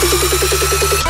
Gracias.